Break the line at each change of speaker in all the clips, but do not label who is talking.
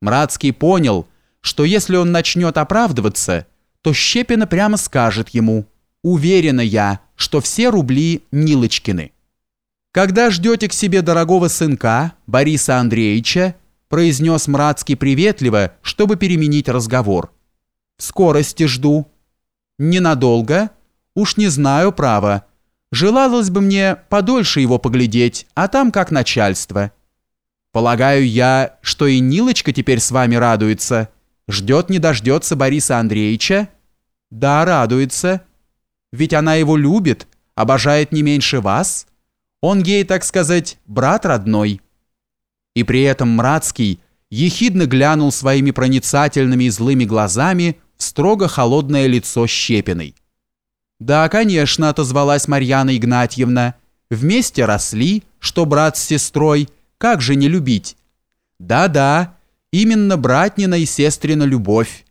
Мрацкий понял, что если он начнет оправдываться, то Щепина прямо скажет ему «Уверена я, что все рубли Нилочкины». «Когда ждете к себе дорогого сынка, Бориса Андреевича», произнес Мрацкий приветливо, чтобы переменить разговор. «В скорости жду». «Ненадолго? Уж не знаю, право. Желалось бы мне подольше его поглядеть, а там как начальство». «Полагаю я, что и Нилочка теперь с вами радуется. Ждет не дождется Бориса Андреевича?» «Да, радуется. Ведь она его любит, обожает не меньше вас. Он ей, так сказать, брат родной». И при этом Мрацкий ехидно глянул своими проницательными и злыми глазами в строго холодное лицо Щепиной. «Да, конечно», — отозвалась Марьяна Игнатьевна. «Вместе росли, что брат с сестрой, как же не любить?» «Да-да, именно братнина и сестрина любовь.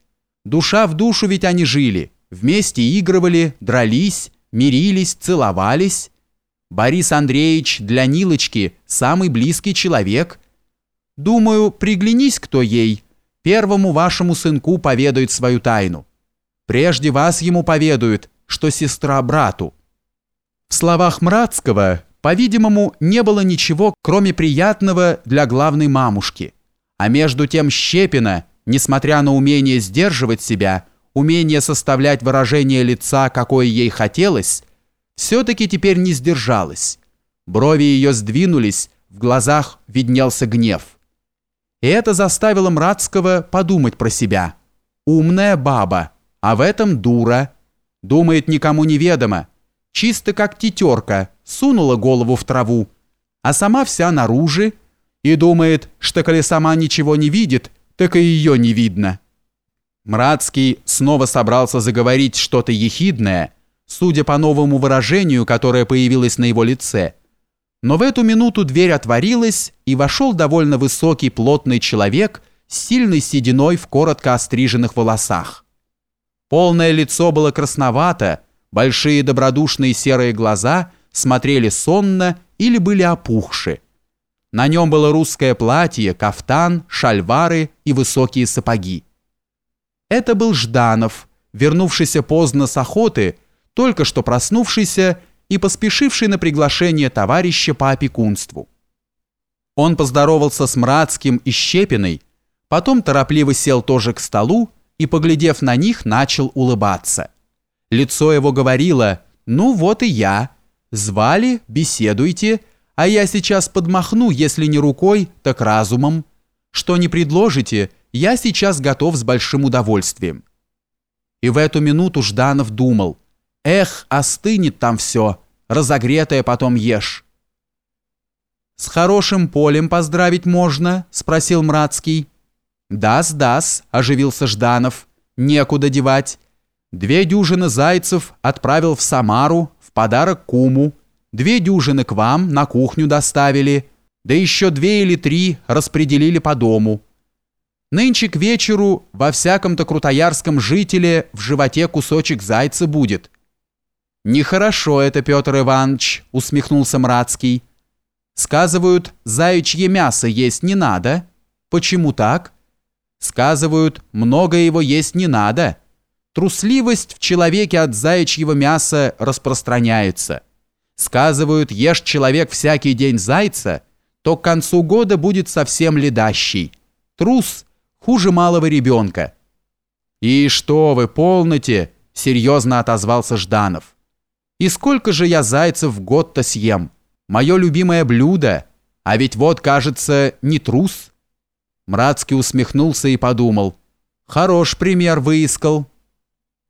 Душа в душу ведь они жили, вместе игрывали, дрались, мирились, целовались. Борис Андреевич для Нилочки самый близкий человек. Думаю, приглянись кто ей, первому вашему сынку поведает свою тайну. Прежде вас ему поведают, что сестра брату». В словах Мрацкого, по-видимому, не было ничего, кроме приятного для главной мамушки. А между тем Щепина, несмотря на умение сдерживать себя, умение составлять выражение лица, какое ей хотелось, все-таки теперь не сдержалась. Брови ее сдвинулись, в глазах виднелся гнев. И это заставило Мрацкого подумать про себя. Умная баба, а в этом дура. Думает никому неведомо. Чисто как тетерка, сунула голову в траву, а сама вся наружи, и думает, что коли сама ничего не видит, так и ее не видно. Мрацкий снова собрался заговорить что-то ехидное, судя по новому выражению, которое появилось на его лице. Но в эту минуту дверь отворилась, и вошел довольно высокий плотный человек с сильной сединой в коротко остриженных волосах. Полное лицо было красновато, большие добродушные серые глаза смотрели сонно или были опухши. На нем было русское платье, кафтан, шальвары и высокие сапоги. Это был Жданов, вернувшийся поздно с охоты, только что проснувшийся и поспешивший на приглашение товарища по опекунству. Он поздоровался с Мрацким и Щепиной, потом торопливо сел тоже к столу и, поглядев на них, начал улыбаться. Лицо его говорило «Ну вот и я». Звали, беседуйте, а я сейчас подмахну, если не рукой, так разумом. Что не предложите, я сейчас готов с большим удовольствием. И в эту минуту Жданов думал, эх, остынет там все, разогретое потом ешь. «С хорошим полем поздравить можно?» – спросил Мрацкий. «Да-с, да-с», – оживился Жданов. «Некуда девать. Две дюжины зайцев отправил в Самару в подарок куму. Две дюжины к вам на кухню доставили. Да еще две или три распределили по дому. Нынче к вечеру во всяком-то крутоярском жителе в животе кусочек зайца будет». «Нехорошо это, Петр Иванович», — усмехнулся Мрацкий. «Сказывают, заячье мясо есть не надо. Почему так?» Сказывают, много его есть не надо. Трусливость в человеке от заячьего мяса распространяется. Сказывают, ешь человек всякий день зайца, то к концу года будет совсем ледащий. Трус хуже малого ребенка. «И что вы, полноте?» — серьезно отозвался Жданов. «И сколько же я зайцев в год-то съем? Мое любимое блюдо. А ведь вот, кажется, не трус». Мрацкий усмехнулся и подумал. «Хорош пример выискал.